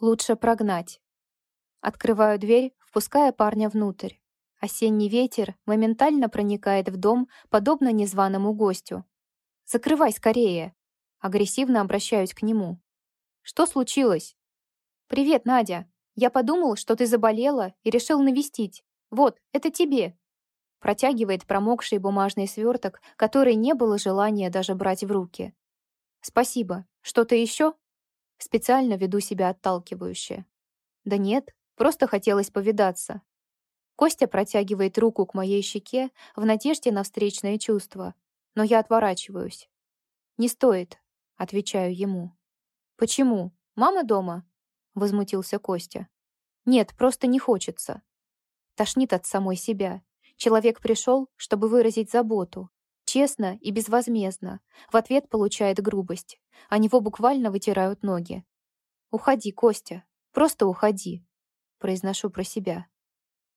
Лучше прогнать. Открываю дверь, впуская парня внутрь. Осенний ветер моментально проникает в дом, подобно незваному гостю. «Закрывай скорее!» Агрессивно обращаюсь к нему. «Что случилось?» «Привет, Надя. Я подумал, что ты заболела и решил навестить. Вот, это тебе!» Протягивает промокший бумажный сверток, который не было желания даже брать в руки. «Спасибо. Что-то еще?» Специально веду себя отталкивающе. «Да нет, просто хотелось повидаться. Костя протягивает руку к моей щеке в надежде на встречное чувство, но я отворачиваюсь. «Не стоит», — отвечаю ему. «Почему? Мама дома?» — возмутился Костя. «Нет, просто не хочется». Тошнит от самой себя. Человек пришел, чтобы выразить заботу. Честно и безвозмездно. В ответ получает грубость. А него буквально вытирают ноги. «Уходи, Костя. Просто уходи», — произношу про себя.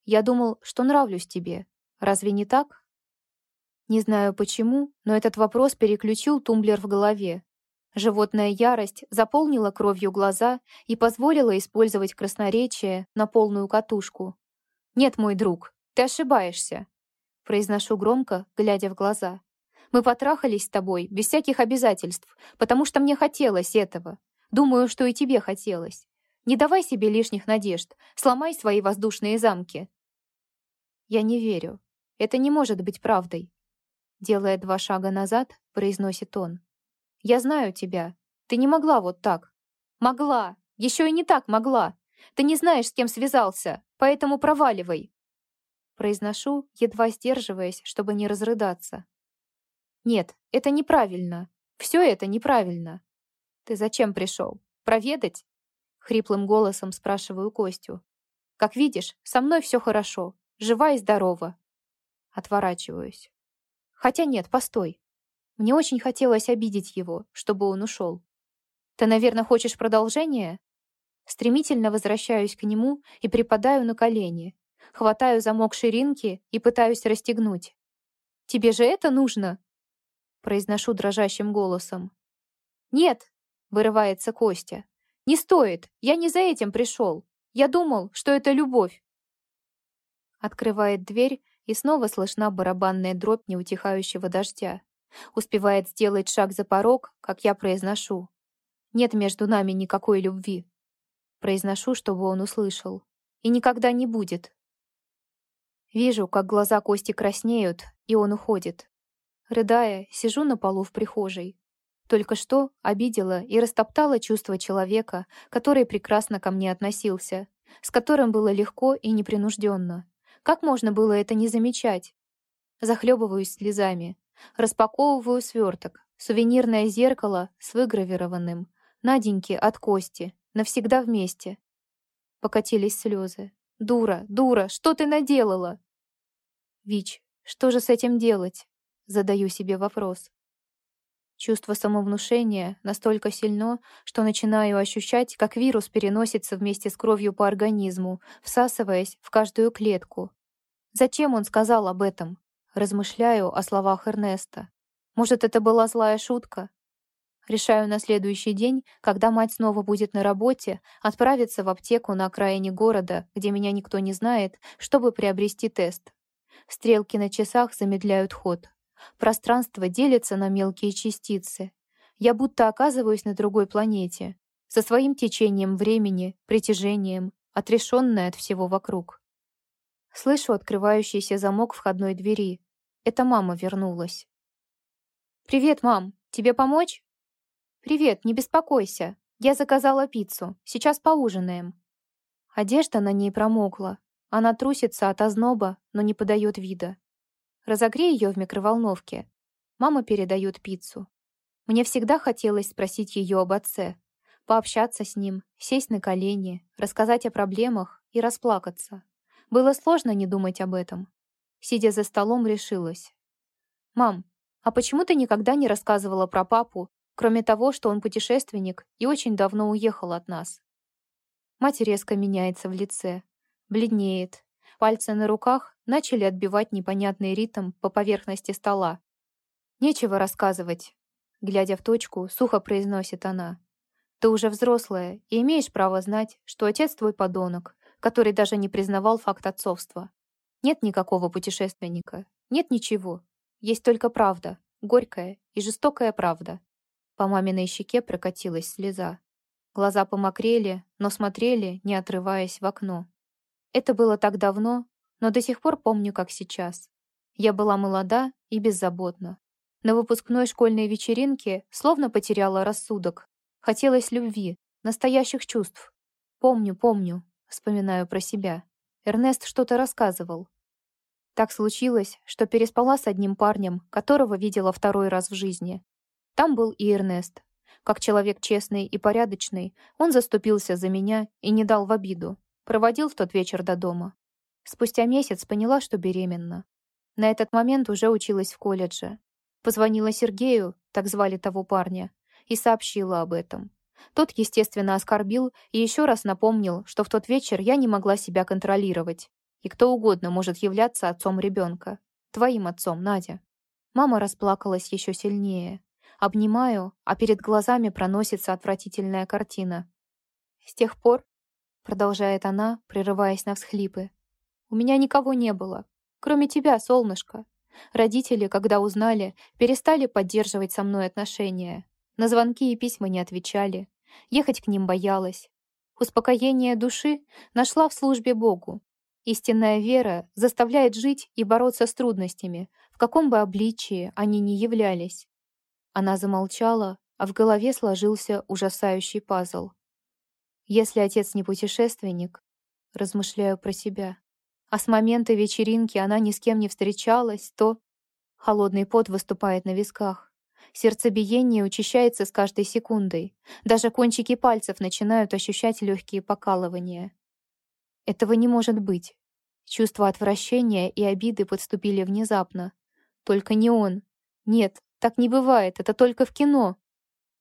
Я думал, что нравлюсь тебе. Разве не так? Не знаю почему, но этот вопрос переключил тумблер в голове. Животная ярость заполнила кровью глаза и позволила использовать красноречие на полную катушку. «Нет, мой друг, ты ошибаешься», — произношу громко, глядя в глаза. «Мы потрахались с тобой без всяких обязательств, потому что мне хотелось этого. Думаю, что и тебе хотелось. Не давай себе лишних надежд, сломай свои воздушные замки. Я не верю. Это не может быть правдой. Делая два шага назад, произносит он. Я знаю тебя. Ты не могла вот так. Могла. Еще и не так могла. Ты не знаешь, с кем связался, поэтому проваливай. Произношу, едва сдерживаясь, чтобы не разрыдаться. Нет, это неправильно. Все это неправильно. Ты зачем пришел? Проведать? Хриплым голосом спрашиваю Костю. Как видишь, со мной все хорошо. Жива и здорова. Отворачиваюсь. Хотя нет, постой. Мне очень хотелось обидеть его, чтобы он ушел. Ты, наверное, хочешь продолжения? Стремительно возвращаюсь к нему и припадаю на колени. Хватаю замок ширинки и пытаюсь расстегнуть. «Тебе же это нужно?» Произношу дрожащим голосом. «Нет!» — вырывается Костя. «Не стоит, я не за этим пришел. Я думал, что это любовь». Открывает дверь, и снова слышна барабанная дробь неутихающего дождя. Успевает сделать шаг за порог, как я произношу. «Нет между нами никакой любви». Произношу, чтобы он услышал. «И никогда не будет». Вижу, как глаза Кости краснеют, и он уходит. Рыдая, сижу на полу в прихожей. Только что обидела и растоптала чувство человека, который прекрасно ко мне относился, с которым было легко и непринужденно. Как можно было это не замечать? Захлебываюсь слезами. Распаковываю сверток. Сувенирное зеркало с выгравированным. Наденьки от Кости. Навсегда вместе. Покатились слезы. «Дура, дура, что ты наделала?» «Вич, что же с этим делать?» Задаю себе вопрос. Чувство самовнушения настолько сильно, что начинаю ощущать, как вирус переносится вместе с кровью по организму, всасываясь в каждую клетку. Зачем он сказал об этом? Размышляю о словах Эрнеста. Может, это была злая шутка? Решаю на следующий день, когда мать снова будет на работе, отправиться в аптеку на окраине города, где меня никто не знает, чтобы приобрести тест. Стрелки на часах замедляют ход. Пространство делится на мелкие частицы. Я будто оказываюсь на другой планете, со своим течением времени, притяжением, отрешенная от всего вокруг. Слышу открывающийся замок входной двери. Это мама вернулась. «Привет, мам. Тебе помочь?» «Привет, не беспокойся. Я заказала пиццу. Сейчас поужинаем». Одежда на ней промокла. Она трусится от озноба, но не подает вида. Разогрей ее в микроволновке. Мама передает пиццу. Мне всегда хотелось спросить ее об отце, пообщаться с ним, сесть на колени, рассказать о проблемах и расплакаться. Было сложно не думать об этом. Сидя за столом, решилась. «Мам, а почему ты никогда не рассказывала про папу, кроме того, что он путешественник и очень давно уехал от нас?» Мать резко меняется в лице, бледнеет, Пальцы на руках начали отбивать непонятный ритм по поверхности стола. «Нечего рассказывать», — глядя в точку, сухо произносит она. Ты уже взрослая и имеешь право знать, что отец твой подонок, который даже не признавал факт отцовства. Нет никакого путешественника, нет ничего. Есть только правда, горькая и жестокая правда. По маминой щеке прокатилась слеза. Глаза помокрели, но смотрели, не отрываясь в окно. Это было так давно, но до сих пор помню, как сейчас. Я была молода и беззаботна. На выпускной школьной вечеринке словно потеряла рассудок. Хотелось любви, настоящих чувств. Помню, помню, вспоминаю про себя. Эрнест что-то рассказывал. Так случилось, что переспала с одним парнем, которого видела второй раз в жизни. Там был и Эрнест. Как человек честный и порядочный, он заступился за меня и не дал в обиду. Проводил в тот вечер до дома. Спустя месяц поняла, что беременна. На этот момент уже училась в колледже. Позвонила Сергею, так звали того парня, и сообщила об этом. Тот, естественно, оскорбил и еще раз напомнил, что в тот вечер я не могла себя контролировать. И кто угодно может являться отцом ребенка. Твоим отцом, Надя. Мама расплакалась еще сильнее. Обнимаю, а перед глазами проносится отвратительная картина. С тех пор, продолжает она, прерываясь на всхлипы, у меня никого не было, кроме тебя, солнышко. Родители, когда узнали, перестали поддерживать со мной отношения. На звонки и письма не отвечали. Ехать к ним боялась. Успокоение души нашла в службе Богу. Истинная вера заставляет жить и бороться с трудностями, в каком бы обличии они ни являлись. Она замолчала, а в голове сложился ужасающий пазл. Если отец не путешественник, размышляю про себя, а с момента вечеринки она ни с кем не встречалась, то холодный пот выступает на висках. Сердцебиение учащается с каждой секундой. Даже кончики пальцев начинают ощущать легкие покалывания. Этого не может быть. Чувства отвращения и обиды подступили внезапно. Только не он. Нет, так не бывает, это только в кино.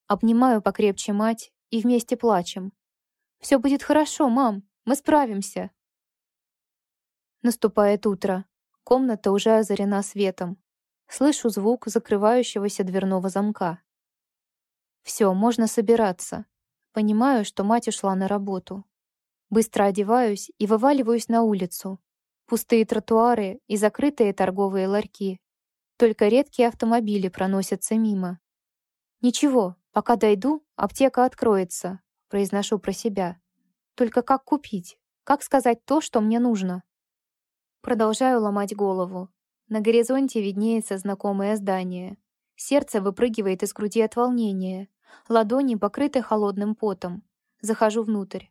Обнимаю покрепче мать и вместе плачем. «Все будет хорошо, мам, мы справимся». Наступает утро. Комната уже озарена светом. Слышу звук закрывающегося дверного замка. Все, можно собираться. Понимаю, что мать ушла на работу. Быстро одеваюсь и вываливаюсь на улицу. Пустые тротуары и закрытые торговые ларьки. Только редкие автомобили проносятся мимо. «Ничего, пока дойду, аптека откроется», — произношу про себя. «Только как купить? Как сказать то, что мне нужно?» Продолжаю ломать голову. На горизонте виднеется знакомое здание. Сердце выпрыгивает из груди от волнения. Ладони покрыты холодным потом. Захожу внутрь.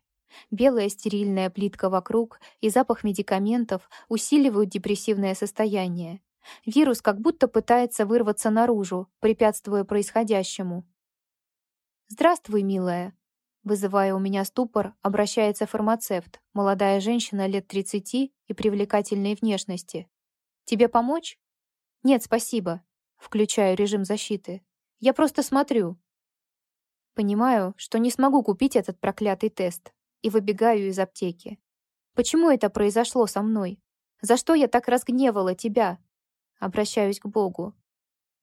Белая стерильная плитка вокруг и запах медикаментов усиливают депрессивное состояние. Вирус как будто пытается вырваться наружу, препятствуя происходящему. «Здравствуй, милая!» Вызывая у меня ступор, обращается фармацевт, молодая женщина лет 30 и привлекательной внешности. «Тебе помочь?» «Нет, спасибо». Включаю режим защиты. «Я просто смотрю». Понимаю, что не смогу купить этот проклятый тест и выбегаю из аптеки. Почему это произошло со мной? За что я так разгневала тебя? Обращаюсь к Богу.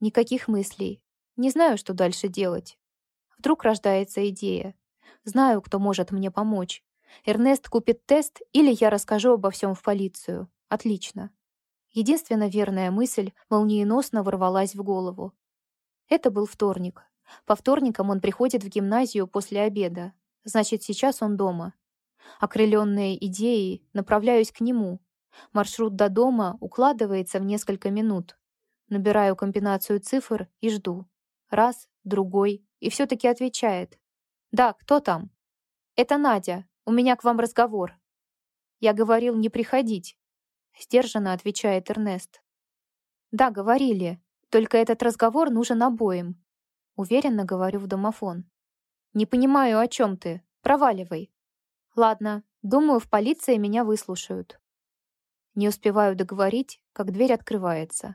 Никаких мыслей. Не знаю, что дальше делать. Вдруг рождается идея. Знаю, кто может мне помочь. Эрнест купит тест или я расскажу обо всем в полицию. Отлично. Единственная верная мысль молниеносно ворвалась в голову. Это был вторник. По вторникам он приходит в гимназию после обеда. Значит, сейчас он дома. Окрыленная идеей, направляюсь к нему. Маршрут до дома укладывается в несколько минут. Набираю комбинацию цифр и жду. Раз, другой, и все-таки отвечает. «Да, кто там?» «Это Надя. У меня к вам разговор». «Я говорил не приходить», — сдержанно отвечает Эрнест. «Да, говорили. Только этот разговор нужен обоим», — уверенно говорю в домофон. «Не понимаю, о чем ты. Проваливай». «Ладно, думаю, в полиции меня выслушают». Не успеваю договорить, как дверь открывается.